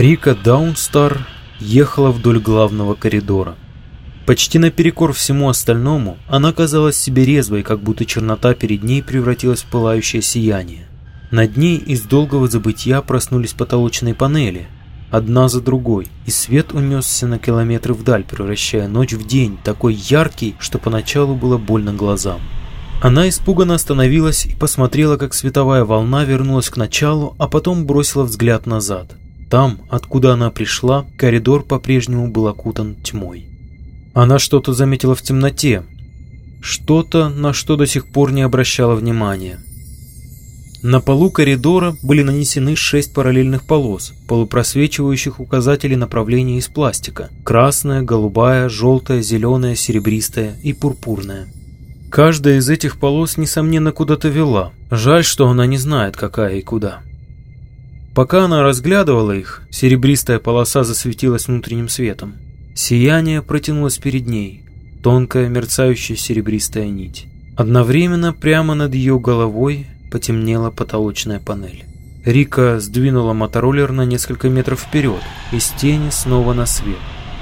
Рика Даунстар ехала вдоль главного коридора. Почти наперекор всему остальному, она казалась себе резвой, как будто чернота перед ней превратилась в пылающее сияние. Над ней из долгого забытья проснулись потолочные панели, одна за другой, и свет унесся на километры вдаль, превращая ночь в день, такой яркий, что поначалу было больно глазам. Она испуганно остановилась и посмотрела, как световая волна вернулась к началу, а потом бросила взгляд назад. Там, откуда она пришла, коридор по-прежнему был окутан тьмой. Она что-то заметила в темноте, что-то, на что до сих пор не обращала внимания. На полу коридора были нанесены шесть параллельных полос, полупросвечивающих указатели направления из пластика. Красная, голубая, желтая, зеленая, серебристая и пурпурная. Каждая из этих полос, несомненно, куда-то вела. Жаль, что она не знает, какая и куда. Пока она разглядывала их, серебристая полоса засветилась внутренним светом. Сияние протянулось перед ней, тонкая мерцающая серебристая нить. Одновременно прямо над ее головой потемнела потолочная панель. Рика сдвинула мотороллер на несколько метров вперед, из тени снова на свет.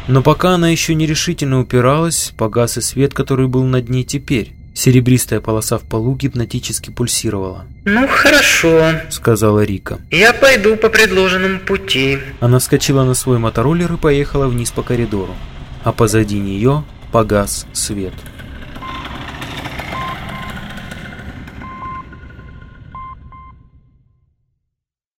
Но пока она еще нерешительно упиралась, погас и свет, который был над ней теперь. Серебристая полоса в полу гипнотически пульсировала. «Ну, хорошо», — сказала Рика. «Я пойду по предложенному пути». Она вскочила на свой мотороллер и поехала вниз по коридору. А позади нее погас свет.